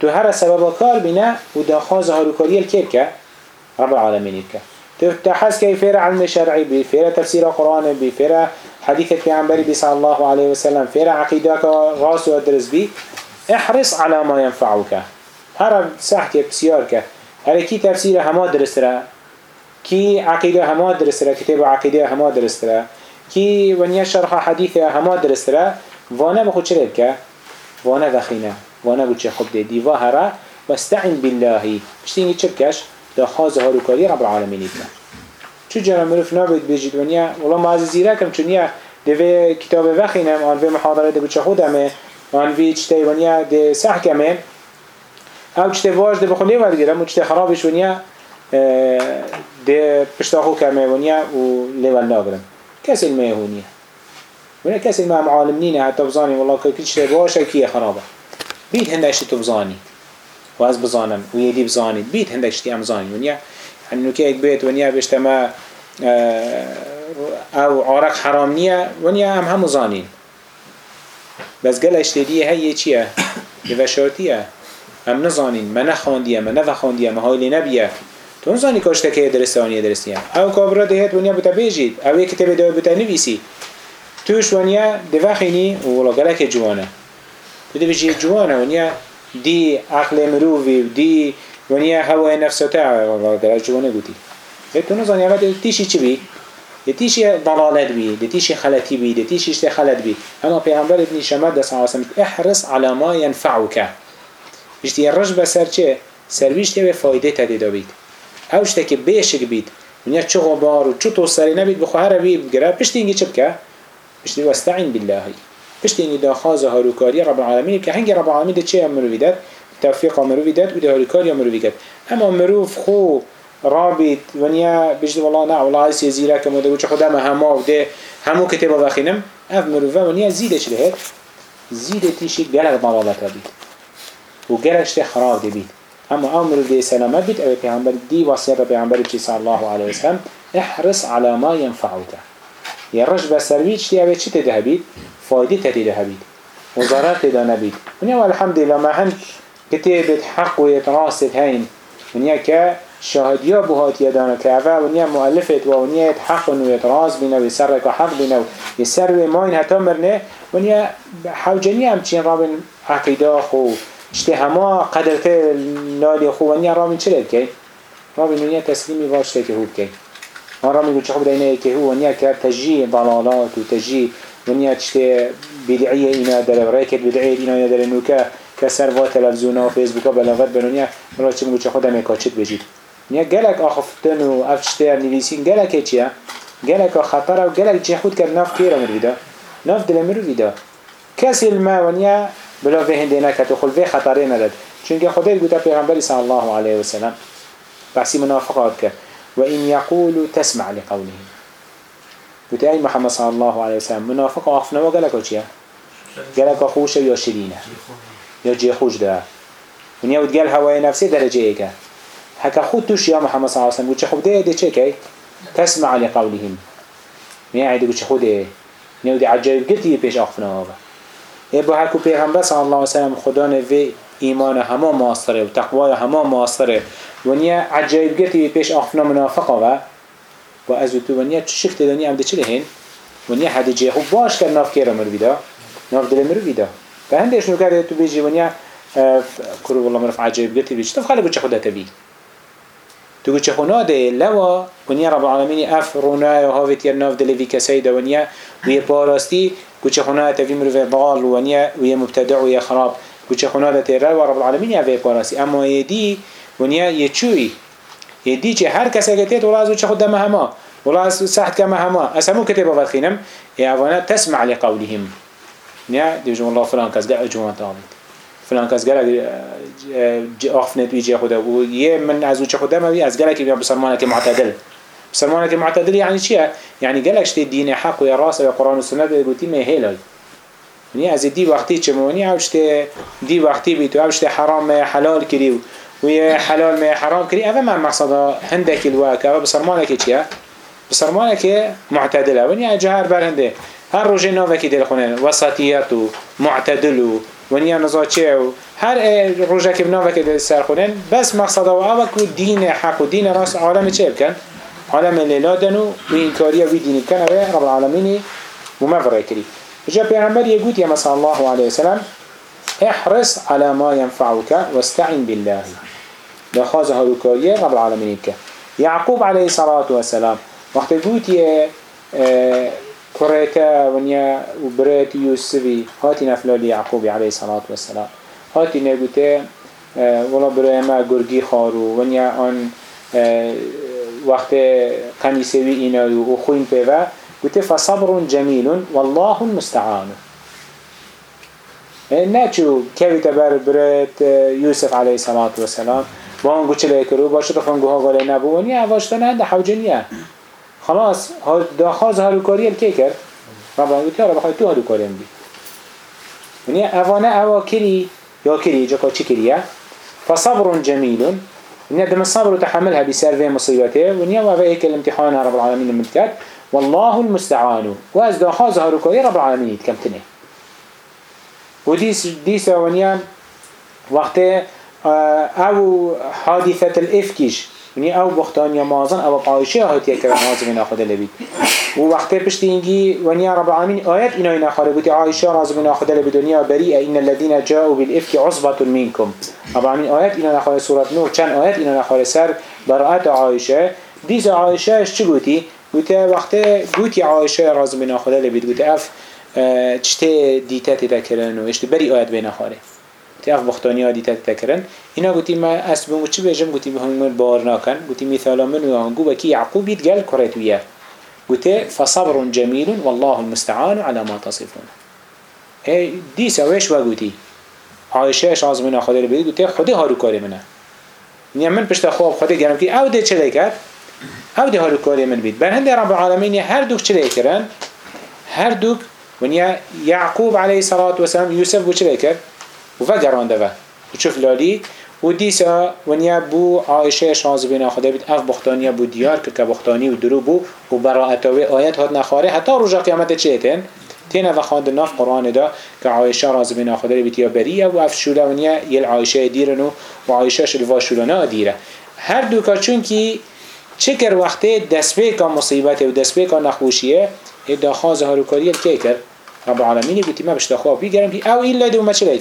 تو هر سبب کار بنا و داخواز هاروکاری الكيب که؟ رب العالمين که. تو تحس كي فير علم بي فير تفسير قرآن بي فير حديث پیغمبری بي صلى الله عليه وسلم فير عقيدك راس و درس بي احرص على ما ينفعك هر سحك بسيارك هر كي تفسير هما درست را كي عقيدة هما درست را كتاب عقيدة هما درست را كي ونيا شرح حديث هما درست را وانا بخود چه که وانا وخينا وانا بچه خب دي ديوا هرا واستعن بالله. بشتيني چه بكش دا خاز هاروكاري رب العالمين ابنا چو جرا مروف نابد بجید ونیا والله ما از زیره کم چونیا دوی کتاب وخینم آن وی محاضره دو بچه خودمه آن وی چته ونیا ده سح کمه او چته واج ده بخونه ورگیرم و چته خرابش ونیا ده پشتاخو کمه ونیا و لیول ناگرم کسی المه هونیه ونیا کسی ما عالم نینه حتی بزانی والله کیه خرابه. بید هندش تو بزانی. و از بزانم و یدی بزانید. بید هندش تی امزانی ونیا نوكي اك بيت ونيا بيشتما او عرق حرام نيا ونيا هم هم زانين بس قال اشتدي هي چيه يفشارتيه هم نزانين ما نخونديه ما نفخونديه ما هاي لنبيه تو نزانی کاشته که درستانیه درستیه او کابرا دهت ونیا بتا بیجید او یک کتاب دو بتا نویسی. توش ونیا دوخینی ولا گلک جوانه. تو بجی جوانه ونیا دی عقل مروفی و دی ونیا هوا نفسته ولا گلک جوانه گوتی تو نزانی اول تیشی چی بی؟ تیشی ضلالت بی تیشی خلطی بی تیشی اشت خلط بی اما پیغمبر ابن شمد دست عاصم احرص على ما ينفعك اشتی رج بسر چه؟ تیوه فایده تدیدا بید اوش تکی بیشک بید ونیا چه غبار و چه توسری نبید بخو هر بی بگره پشت اینگی چه بکه؟ پشت واستعین بالله پشت اینگی دا خاز هاروکاری رب العالمین که هنگی رب العالمین ده چه داد توفیق مروی داد و ده هاروکاری مروی داد اما مروف خو رابط ونیا بجد والله نه والله زیرا که مده وچه خدا همه و ده همو کتابا بخینم. اف مروفه ونیا زیده چه لهت زیده تیشی گلک ضلالت بید. و گلکش خراب ده بید. اما امر دي سلامت بيت او پیغمبر دي وصية پیغمبر چي صلى الله عليه وسلم احرص على ما ينفعك يا رج بسرويج تي اوه چي تده بيت فايدة تده بيت وزارات تده نبيت ونيا والحمد لله ما هن كتابة حق ويتراست هين ونيا كا شاهديا بهات يدانا كعفا ونيا مؤلفت ونيا يتحق ويتراز بنا ويسرك وحق بنا ويسر وماين هتا مرنه. ونيا حوجنيا هم چين رابن عقيدة خو. اشتی همه قدر که لالی خوانی رامین چه که؟ رامین ونیا تسلیمی واشته که هو که. ما رامین گوچه خوب دینه که هو. ونیا که تجی ضلالات و تجی ونیا چه بدعیه اینا داره. ریکت بدعیه اینا داره نوکه. کسر و تلویزیون و فیسبوک و بلاغت بنونیا مرا چه گوچه خود میکاچت بجید نیا گلک آخفتن و افشتر نویسین گلک چیه گلک خطر و گلک چه خود کرد ناف کیرا مرویدا ناف دل مرویدا کسی الما ونیا بلا في هنده نكت وخل في خطره ندد چونك خدای گوتا پیغمبر صلى الله عليه وسلم بحثي منافقات که وإن يقولوا تسمع لقولهم قلت أي محمد صلى الله عليه وسلم منافق أخفنا وقالك وشيا قالك خوش يا شرينة يا جي خوش ده ونيا وتقال هواي نفسي درجة إيكا هكا خود توش يا محمد صلى الله عليه وسلم قلت خب ده ده چه تسمع لقولهم. نيا عيد قلت خود ده نيا ودي عجائب قلتي بيش أخفنا هوا ای با هرکو پیغمبر صلی الله علیه وسلم خدا نوی ایمان همه ماستره و تقوای همه ماستره ونیا عجایب گرتی پیش آخفنا منافقه و و از تو ونیا چه شکت دانی هم ده چه لهین ونیا حدی جه خوب باش کرد ناف کیرا مرو بیدا ناف دل مرو بیدا و هندش نو کرده تو بیجی ونیا کرو والله مرف عجایب گرتی بیجی. تف خاله بچه خدا تبی تو چه خونه ده لوا ونیا رب العالمین اف رونا و هاویت یر ناف دل وی کسی ده ونیا وی پاراستی كوچه خونه تفي مروف ضال ونيا ويا مبتدع ويا خراب. كوچه خونه لتيرا ورب العالمين يا في باراسي اما يدي ونيا يچوي يدي چه هر کس اگه ولا ازو چه خود دم هما. ولا از ساحت كما هما اسمو كتب وخينم يا اوانا تسمع لقولهم. نيا ديجو الله فلان كاس قاعد جوان تامد فلان کس گله آخفنت ویجی خوده و یه من از چه خوده ما از گله که بیان بسرمانه که معتدل. بسرمانه که معتدل یعنی چیه؟ یعنی گلک شتی دین حق و راست و قرآن و سنت بگوتی مهلال یعنی از دی وقتی چه مونی اوشت دی وقتی بیتو اوشت حرام حلال کری و یه حلال می حرام کری اوه من مقصد هندک الواقع و بسرمانه که چیه؟ بسرمانه که معتدله. ونی اجهر بر هنده. هر روزه نوه که دل خونه. وسطیت و معتدل و ونیا نزاچه و هر روزه که که دل سر بس مقصد و اوه که دین حق و دین راست عالم چه بکن؟ عالم لیلا دنو و این کاری وی دینی کنه و رب العالمین ممفره کری جا پیغمبر یه یا مثلا الله علیه وسلم احرص على ما ينفعك واستعن بالله. لخاز هلوكاريه رب العالمين يعقوب عليه الصلاة والسلام وقت قلت يا كريتا ونيا وبريت يوسفي هاتي نفلال يعقوب عليه الصلاة والسلام هاتي نقولت ولا برايما قرقي خارو ونيا ان وقت قمیسوی اینا و خوین پیوه گوته فصبر جمیل والله المستعان نه چو كوي تبر برت يوسف عليه الصلاة والسلام بان قلت له كرو باش تفنگوها قال نبو ونيا واشتنا عند حوجنيا خلاص دا خاز هالوكاري الكي كر رب العالمين يا رب خواهي تو هدو كارين بي ونيا أفانا أوا كري يا كري جاكا چي كريا فصبر جميل ونيا دم الصبر وتحملها بسر في مصيبته ونيا وفا ايك الامتحان رب العالمين المتكات والله المستعان. واز دا خاز هدو كاري رب العالمين يتكمتنه وديس ديس ونيا وقت او حادثة الافكيش ونی او بختان یا مازن او قایشه هاتیه که ناز من آخده لبید و وقتی پشت اینگی ونی رب العالمین آیت اینا اینا خاله بودی عایشه راز من آخده لبید دنیا بریئه این الذين جاءوا بالافك عصبة منكم رب العالمین آیت اینا نخاله سورت نور چند آیت اینا نخاله سر براعت عایشه دیز عایشه چی گوتی؟ گوتی وقتی گوتی عایشه راز من آخده لبید گوتی اف چته دیتتی دکرن و اشتی بری آیت بین خاله تیاف بختانی ها دیتا تکرن. اینا گوتی ما اسب و چی بجم؟ گوتی به همون بار گوتی مثال من و هنگو بکی یعقوبیت گل کرت ویه گوتی فصبر جمیل والله المستعان على ما تصفون. دی سویش و گوتی. عایشه اش آزمین خدا رو بگید گوتی خودی هارو کاری منه. نیا من پشت خواب خودی گرم کی او ده چه کرد؟ او ده هارو کاری من بید. بر هند رب العالمین هر دوک چه کرن؟ هر دوک. ونیا یعقوب علیه الصلاة والسلام یوسف بو چه کرد؟ و گرانده و. چوف لالی. و دیسا ونیا بو عایشه شانز بین خدا بید. اف بختانیا بو دیار که که بختانی و درو بو. و براعتاوی آیت هات نخاره حتی رجا قیامت چه تین تینا و خواند ناف قرآن دا که عایشه راز بین خدا بید. یا بریه و اف شولا ونیا یل عایشه دیرنو و عایشه شلوا شولنا دیره. هر دو کار چون که چکر وقتی دست که مصیبت و دست که نخوشیه ادا خواز هاروکاری که کرد؟ رب العالمین گوتی ما بشتا خواب بیگرم. او ایلا دو ما چه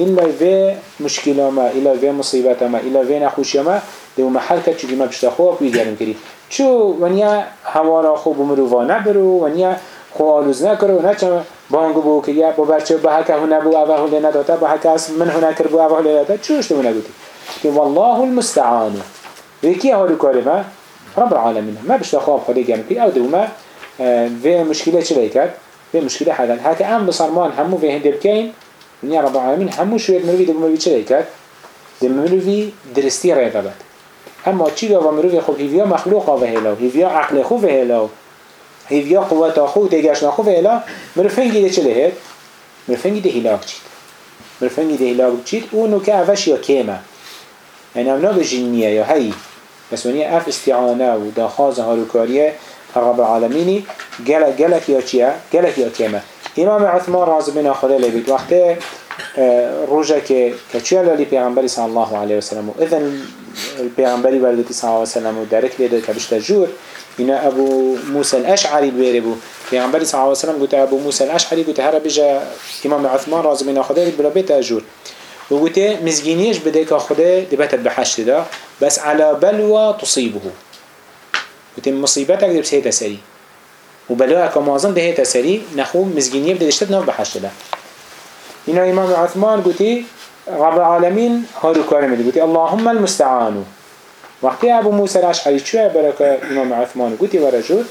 إلا في مشكلة ما إلا في مصيبة ما إلا في نخوشية ما دو محل كد چو ما بشتخوه بيگرم كري چو ونيا هوارا خوب مروفا نبرو ونيا خو آلوز نکرو نه چه بانگو بو که یا با برچه با هکه هونه بو اوه هله نداتا با من هونه کر بو اوه هله نداتا چوش تو نگوتی؟ که والله المستعان. ويكي هارو كاري ما؟ رب العالمين ما بشتا خواب خده گرم كي او دو ما في مشكلة چه ليكت في مشكلة حدا هكا ام بصرمان همو في هندب كين ونیا رب العالمین همو شوید مروی دو مروی چه کرد؟ دو مروی درستی ریده بد اما چی دو مروی خوب هیویا مخلوق و هلا هیویا عقل خوب هلا هیویا قوت خو تگشنا خوب هلا مروفنگی ده چه لهد؟ مروفنگی ده هلاک چید مروفنگی ده هلاک چید اونو که اوش یا کیمه یعنی اونا به جنیه یا هی بس ونیا اف استعانه و داخاز هاروکاریه رب العالمینی گلک گلک یا چیه؟ گلک یا کیمه امام عثمان راز بنا خدا لبيت وقت روجا که کچیا لالی پیغمبری صلی الله علیه و سلم و اذن پیغمبری بردتی صلی الله علیه و سلم و درک لیده که بشتا جور اینا ابو موسى الاشعری بیره بو پیغمبری صلی الله علیه و سلم ابو موسى الاشعری گوته هر بجا امام عثمان بنا خدا لبيت بلا بیت جور. و گوته مزگینیش بده که خدا دبتت بحشت دا بس على بلوى تصيبه گوته مصیبتك دبس هيتا سري وبلوها كمازن ده هي تسري نخو مزجينيه بده يشتد نوف بحشت له هنا عثمان قلتي رب العالمين هارو كارم قلتي اللهم المستعان. وقتی ابو موسى الاشعری چه برکه امام عثمان قلتي ورجل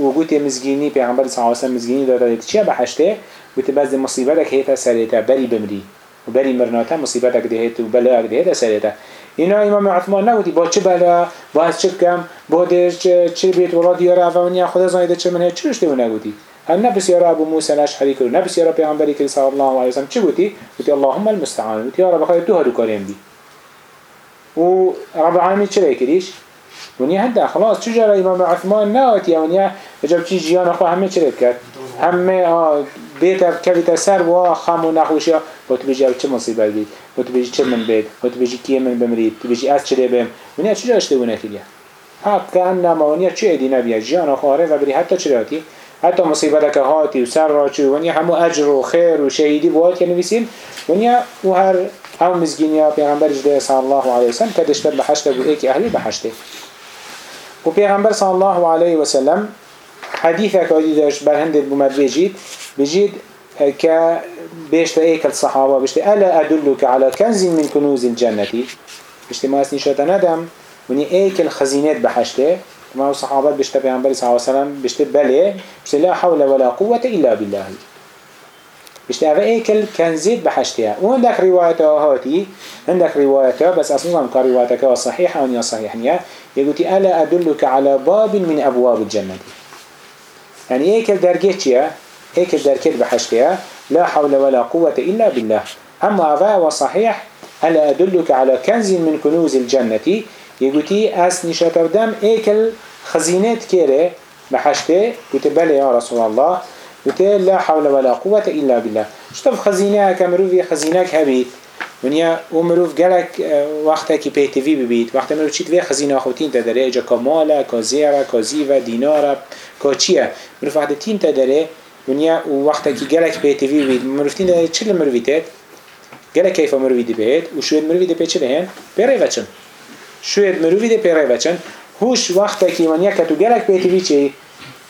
وقلتي مزجيني پیغمبر صلی الله علیه و سلم مزگینی داده چه بحشته قلتي بعض مصیبتك هيتا سريتا بري بمري وبري مرناتا مصيبتك ده هيتا وبلاك ده هيتا سريتا اینا امام عثمان نگویی با چه بلا؟ با از چه کم با چه چه بیت ولاد یاره افغانی خدا زایده چه منه؟ چه رشته نگویی هم نبس یاره ابو موسی الاشعری کرد نبس یاره پیامبری که صلی الله علیه و سلم چه گویی گویی اللهم المستعان. گویی یا رب خیر تو هر کاریم بی و رب العالمین چه کردیش؟ ونیا هدا خلاص چجورا امام عثمان ناتی ونیا جاب چی جیان خو همه چه کرد؟ همه بیت کلیت سر و خم و نخوشیا تو بجی چه مصیبت بید بجی چه من بید با تو بجی کیه من بمرید تو بجی از چه بیم ونیا چجا اشتبونه کلیه حق که انما چه ایدی نبیه جیان خاره و بری حتی چه راتی؟ حتی مصیبت که هاتی و سر را چه؟ ونیا همو اجر و خیر و شهیدی بود که نویسیم. ونیا و هر او مزگینیا پیغمبر جده صلی الله علیه وسلم کدشتر بحشته بو ایک اهلی بحشته و پیغمبر صلی الله علیه وسلم حديثك ودي داش برهند بمد بيجيد بيجيد ك بيشت ايك الصحابة بيشت ألا أدلك على كنز من كنوز الجنة؟ بيشت ما أسني شوتا ندم وني ايك الخزينات بحشته ما الصحابة بيشت بيعنبري صلى الله عليه وسلم بيشت بلي بيشت لا حول ولا قوة إلا بالله. بيشت أفا ايك الكنزات بحشتها وعندك رواية هاتي عندك رواية بس أصلا كروايتك صحيحة ونيا صحيح نيا يقول ألا أدلك على باب من أبواب الجنة؟ يعني ايكل درجه چيه ايكل درجه بحشتها لا حول ولا قوة إلا بالله. أما أفا وصحيح ألا أدلك على كنز من كنوز الجنة؟ يقولي أس نشاط بدم ايكل خزينات كيري بحشته قلت بلي يا رسول الله. قلت لا حول ولا قوة إلا بالله. شطف خزينة كمروفي خزينة هبيت. ونیا او مروف گلک وقتا کی پی تیوی ببید وقتا مروف چیت وی خزینه خوتین تا داره اجا کا مالا کا زیره کا زیوه دیناره کا چیه مروف وقتا تین تا داره ونیا او وقتا کی گلک پی تیوی ببید مروف تین داره چل مروفیتت گلک کیفا مروفی بید و شوید مروفی دی پی چه هن پیره وچن شوید مروفی دی پیره وچن هوش وقتا کی ونیا کتو گلک پی تیوی چی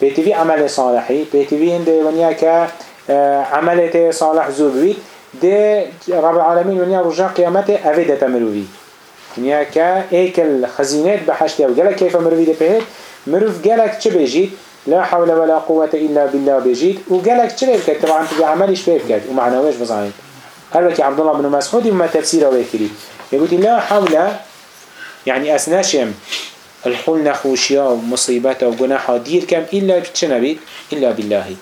پی تیوی عمل صالحی پی تیوی هنده ونیا که عملت صالح زور بید ده رب العالمين ونيا رجع قيامته اوه ده تمروی ونیا که ایکل خزینات بحشتی و كيف مروفي مروی ده پهید مروف گلک چه بجید لا حول ولا قوة إلا بالله بيجيت. وقالك شلي بكت طبعا تبقى عمليش فيه بكت ومعنويش بزعين قال لك عبد الله بن مسعود وما تفسيره ويكري. يقول لا حول. يعني أسناشم الحلنا خوشيا ومصيبته وجناحه دير كم إلا بتشنبي إلا بالله.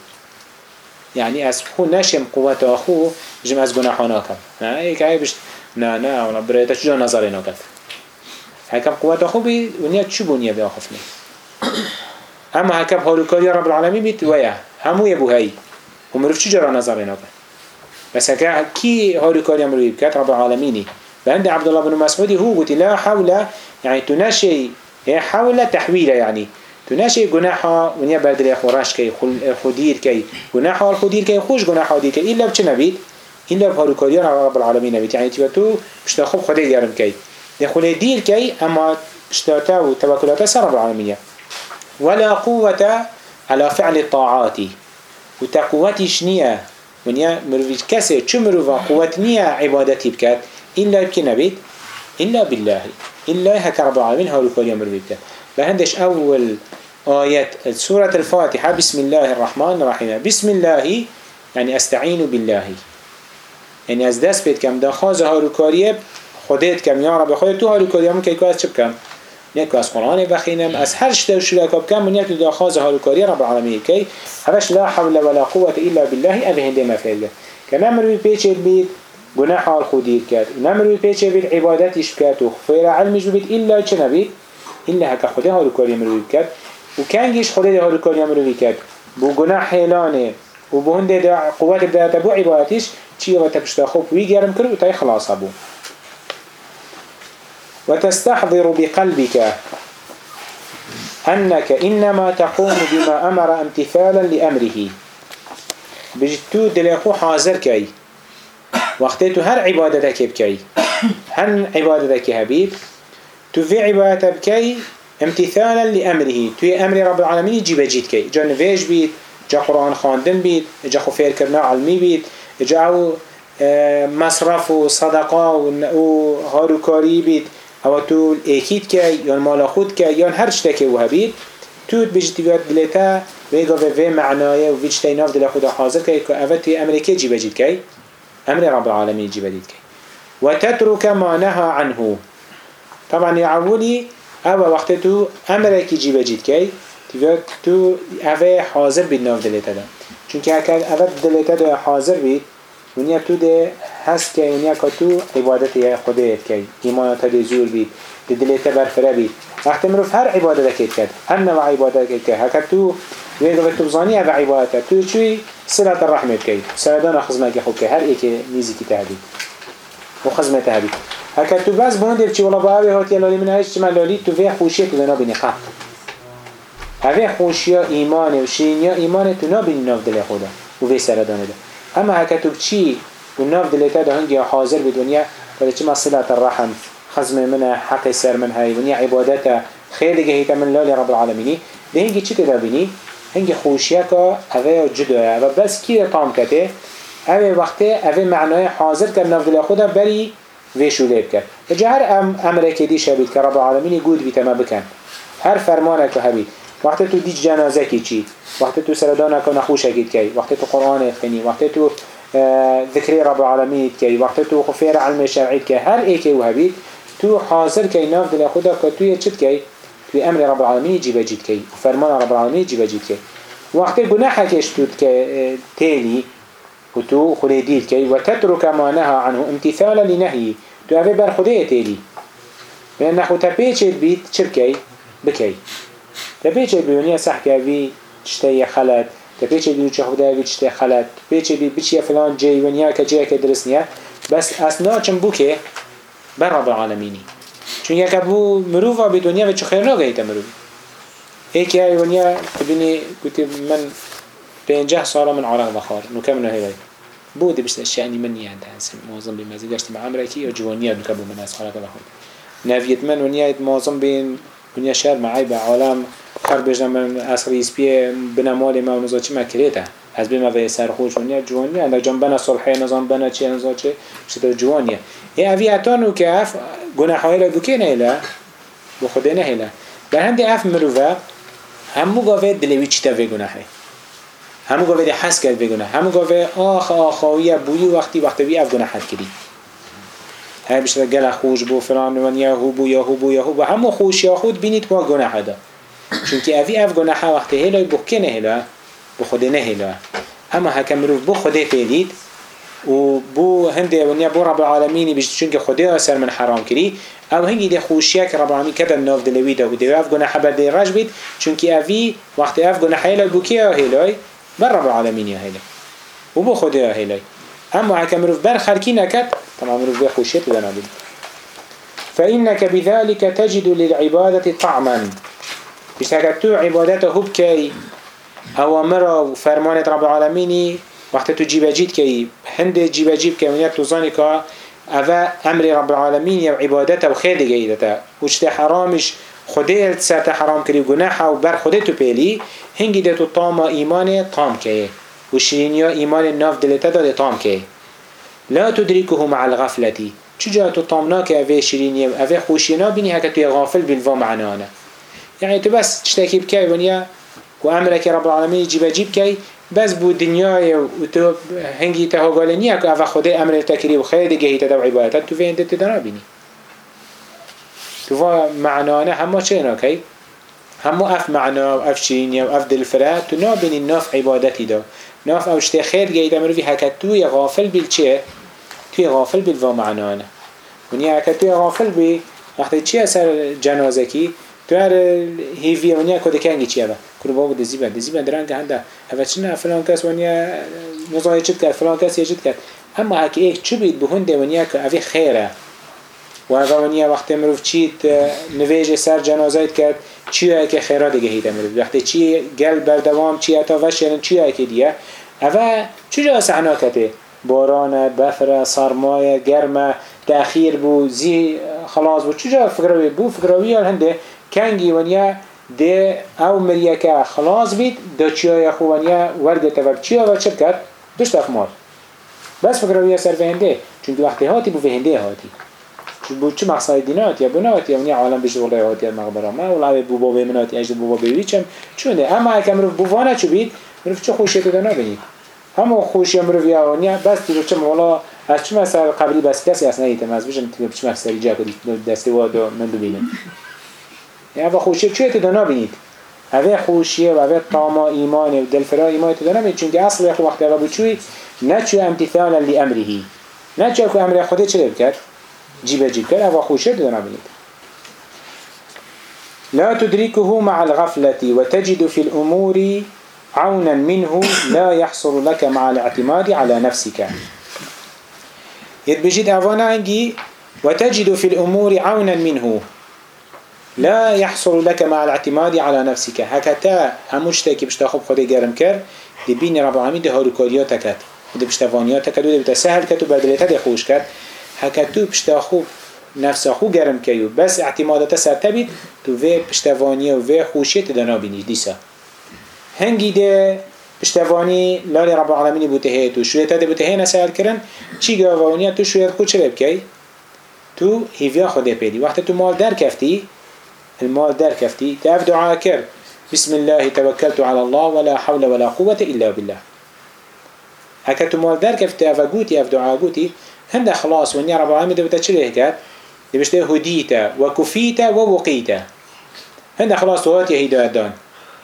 يعني از خو نشم قوت آخو جم از گناه ناکم نه ایک ای بشت نه نه اونا برایتا چجا نظر ناکد هکم قوت آخو بی ونیا چو بونیه بی آخفنی اما هکم حالوکاری رب العالمین بیت ویا. همو یبو هی و مروف چجا نظر ناکد بس هكا كي هالوكاري امرو يبكات رب العالمين فعند عبد الله بن مسعود هو قلت لا حول يعني تناشي حول تحويل يعني تناشي جناحا ونيا بدل خورش كي خدير كي جناحا الخدير كي خوش جناحا دي كي إلا بچه نبيت إلا بهارو على رب العالمين نبيت يعني تبا تو بشتا خوب خده يارم كي دخول دير كي أما بشتاتا وتوكلاتا سر رب العالمين ولا قوة على فعل الطاعات. وتقوتي شنية ونيا مروفيش كسي چو مروفا قوة نية عبادتي بكات إلا بكي نبيت إلا بالله. إلا هكا رب العالمين كوريا مروفي بكات فهندش أول آيات سورة الفاتحة. بسم الله الرحمن الرحيم بسم الله يعني أستعين بالله. يعني از دست بيت كم دا خاز هاروكاريه خودت كم يا رب خودت تو هاروكاريه من كي كاس چه بكم نيكو از قرآن بخينم از هر شتو شركا بكم من يكو دا خاز هاروكاريه رب العالمين كي هفش لا حول ولا قوة إلا بالله أبه هنده مفعله كنمر بيچه بيت گناه حال خودی کرد. نمروی پیچه بید عبادتش کرد. و خفیر علمش إلا إلا هكا خده هارو كاري مروي بكت وكانجيش خده هارو كاري مروي بكت بو گناه حيلانه و بو هنده دا قوات بداتا بو عبادتش چيه و تبشتا خوب ويگرم كر و تاي خلاص بو. وتستحضر بقلبك أنك إنما تقوم بما أمر امتثالا لأمره. بجتو دليخو حاضر كي وقتتو هر عبادتك بكي هل عبادتك هبيت تو في عبادة بكي امتثالا لأمره. تو أمر رب العالمين يجي بجيت كي. جا نفيج بيت جا قرآن خاندن بيت جا خفير كرنا علمي بيت جا مصرف و صدقة و هاروكاري بيت. أو تو ايكيد كي يان مالا خود كي يان هر شتكي وها بيت. تو بجيت بيت دلتا ويغا في معنايا و فيش تيناف دل خدا حاضر كي كو اوه تو أمر كي جي بجيت كي؟ أمر رب العالمين جي بجيت كي. وتترك ما نهى عنه. طبعا يعولي أول وقت تو أمرك يجيب جيد كي تو أفا حاضر بيد ناف دلتا دا چونك هكا أفا دلتا دا حاضر بيد ونیا تو ده هست که ونیا که تو عبادت یا خودت کی؟ ایمانات ده زور بید ده دلت برفره بید. وقتی مروف هر عبادت کت کرد هر نوع عبادت کت کرد هکا تو ویدو تو بزانی او عبادت تو چوی صلات الرحمت کی؟ سردان خزمه که خوب که؟ هر ایک نیزی که تهدید. و خزمه تهدید. هكا تو بس بوندر چی ولا باوی هات یلالی من هیچ ملالی تو وی خوشیه تو دنا بینی هوی خوشیا ایمان و شینیا ایمان تو نا بینی ناف دل خدا. و وی سر دانه ده. اما هكا تو چی و ناف دل تا ده هنگی حاضر بدونیا ولی چی مصلات الرحم خزم من حق سر من هاي ونیا عبادتا خیلی گهیت من لالی رب العالمینی. ده هنگی چی تدا بینی هنگی خوشیا که هوی جدوه و بس کی طام کته؟ هوی وقتی هوی معنای حاضر کرد ناف دل خدا بری ویشو لیب کرد اجا هر ام امره که دیش هبید که رب العالمین گود بیت ما بکن. هر فرمانه که هبید. وقتی تو دیج جنازه کی چی وقتی تو سردانه که نخوش اگید کی وقتی تو قرآن خنی وقتی تو ذکری رب العالمین کی وقتی تو خفیر علم شرعی که هر ایکی و هبید تو حاضر کی ناف دل خدا که توی چت کی؟ توی امر رب العالمین جیب جید کی. فرمان رب العالمین جیب جید کی. وقت گناه کشتود که تیلی و تو خلیدیل که و تترک ما نها عنه امتثالا لنهی. تو اوه بر خده تیلی. لأن نحو تبيتشت بيت شركي بكي تبيتشت بيونيا صح كافي تشتي خلت تبيتشت بيو تشخو داوي تشتي خلت تبيتشت بي بيتشي فلان جي ونيا كجي كدرسنيا بس أثناء چم بوكي بر رب العالميني چون یک ابو مروفا به دنیا و چه خیر نگهی تا مروف. ایک یای ونیا کدونی گوتی من پنجه سالا من عراق بخار نکم نه هیوی بود بشت من انت هستم موازم بی مزید گشت مع یا جوانیا نکبو من عراق بخار نویت من ونیا موازم بین ونیا شهر معای به عالم. خر بجنم من اصری اسپی بنمال ما ونزا چی مکریته از بیم اوه سرخوش ونیا جوانیا اندک جان بنا صلحه نظام بنا چی چی شده جوانیا یه اوی اتانو که اف گناه های لگو که نیله بو خدا نهیله به هندی اف مروفه همو گاوه دلوی چی تا گناهی همو گاوه ده حس کرد گناه. همو گاوه آخ آخاویه بویی وقتی وقتی بی اف گناه حد کردی. های بشتر گل خوش بو فلان من یا هو بو یا هو بو یا هو بو. همو خوش یا خود بینید با گناه ده چونکه اوی اف گناه وقتی هیلای بو که نهیله بو خدا نهیله اما هکم مروف بو خدا پیلید و بو هنده ونیا بو رب العالمینی بجد چونکه خدا سر من حرام کری او هنگی ده خوشیه که رب العالمین ناف دلوی ده و ده اف گناه ده رج بید اوی وقت اف گناه حیلای بو که هیلای بر رب العالمين يا هيلي وبو خدي يا هيلي اما هكا مروف بر خلقي نكت تمام مروف بي لنا بي فإنك بذلك تجد للعبادة طعما. بس هكتو عبادته هب كي مرا وفرمانة رب العالمين وقت تو جيبا جيت كي هند جيبا جيب كي ونيا توزانيكا أفا أمر رب العالمين يا عبادته وخير جيدته وشتي حرامش خوده سرت حرام کری و گناح و بر خوده تو پیلی هنگی ده تو طام ایمان طام که. و شیرینیا ایمان ناف دلتا داده طام که. لا تدركه مع الغفلة چجا تو طامنا که اوه شیرینی اوه خوشینا بینی هکا توی غافل بالوا معنانه يعني تو بس تشتكي بكي ونيا وأمرك رب العالمين جيب جيب كي بس بو دنیای و تو هنگی ته گاله نیا که اوه خدا امر تکری و خیر دیگه هیتا دو عبادت تو فین دت دنا بینی تو معنانه همه چه اینا کی؟ همه اف معنا و اف شیرینی و اف دلفره تو نا بینی ناف عبادتی دا. ناف اوشته خیر گیده مروی حکت توی غافل بیل چه توی غافل بیل و معنانه. ونیا حکت توی غافل بی وقتی چی اثر جنازه کی؟ تو هر هیوی ونیا کد کنگی چیه با؟ کرو بابا دزی بند دزی بند رنگ هنده. هفه چنه فلان کس ونیا نزای چید کرد فلان کس یه چید کرد. اما هکی ایک چو بید بهنده ونیا که اوی خیره. و اوه ونیا وقتی مروف چید نویج سر جنازایت کرد. چیه که خیره دیگه هیده مروف وقتی چی گل بردوام چی اتا وشیرن چیه که دیگه؟ اوه چجا سحنا کته باران بفر سرمایه گرمه تأخیر بو زی خلاص بو چجا فکروی؟ بو فکروی هنده؟ کنگی ونیا ده او مریکه خلاص بید دا خوانیا ورده تبر چیا و چر کرد دوشت اخمال بس فکروی سر فهنده چون وقتی هاتی بو فهنده هاتی. بو چه مقصد دینات یا بنات یا ونیا عالم بشه والله هاتی مقبره؟ ما ولی بو بابا منات اجد بو بابا بیچم چونه اما اگه مرو بو وانه چو بید مرو چه خوشیت دا نبینید همه خوشی مرو یا ونیا بس تو چه مولا از چه مثلا قبلی بس کسی اصلا ایتم از بشم تو چه مثلا جا کدی دستی وادو من دو بینم اوه خوشیه چیه تو دانا بینید اوه خوشیه و اوه طاما ایمانه و دلفرا ایمانه تو بینید چونکه اصل وقت اوه بچوی امتثالا لی امرهی. نچو اکو امره خوده چه بکرد جيبه جيب كان أفا خوشة دون عبنيت لا تدركه مع الغفلة وتجد في الأمور عونا منه لا يحصل لك مع الاعتماد على نفسك. يتبجد أفنانجي وتجد في الأمور عونا منه لا يحصل لك مع الاعتماد على نفسك. هكتا همشتك بشتخب خدي جرم كر دي بين رب العالمين ده هارو كارياتك ده بشتفانياتك ده بتسهل كتو بدلتها ده خوش كت كد هكذا بشتاخب نفس خو گرم کیو. بس اعتمادات سر تبید تو وی پشتوانی و وی خوشیت دنا بینی دیسا. هنگی ده پشتوانی لالی رب العالمین بوته تو شویت ده بوته نسال کرن چی گاوانیا تو شویت خود چه بکی تو هیویا خود پیدی. وقتی تو مال در کفتی المال در كفتي تاف دعاء كر بسم الله توكلت على الله ولا حول ولا قوة إلا بالله. هكذا مال در كفتي أف قوتي أف دعاء قوتي هند خلاص ونيا رب العالمين دبتا چليه كات دبشته هديتا وكفيتا ووقيتا هند خلاص يا هداية دان؟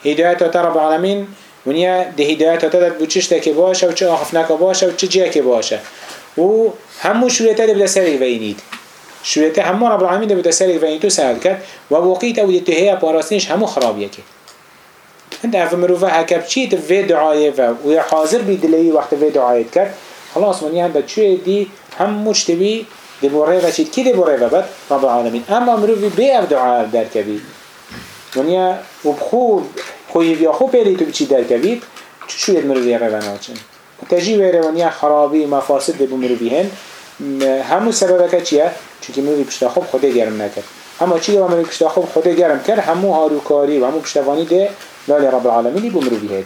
هداية رب العالمين ونیا ده هدایت هاتدت بو چش تک باشه و چه آخفنک باشه و چه جه باشه و همو شوریته ده بده سرک وینید شوریته همو رب العالمین ده بده سرک وینید تو سهل کرد و وقیت او ده همو انت اف مروفه هکب چیت في دعایه و و حاضر بی وقت دعایت کرد خلاص من يعني چه دی هم مجتبی دی بوره و چید کی دی بوره و بد رب العالمین. اما مروفی بی اف دعا در کبی. ونیا و بخو خوی بیا خو پیلی تو بچی در کبی؟ شوید مروفی روان آچن تجی ویره ونیا خرابی مفاسد دی بو هن. همو سبب که چیه؟ چونکه مروفی پشتا خوب خوده گرم نکرد. اما چی که مروفی پشتا خوب خوده گرم کرد؟ همو هاروکاری و همو پشتوانی ده لا لرب العالمين بمرو بهاد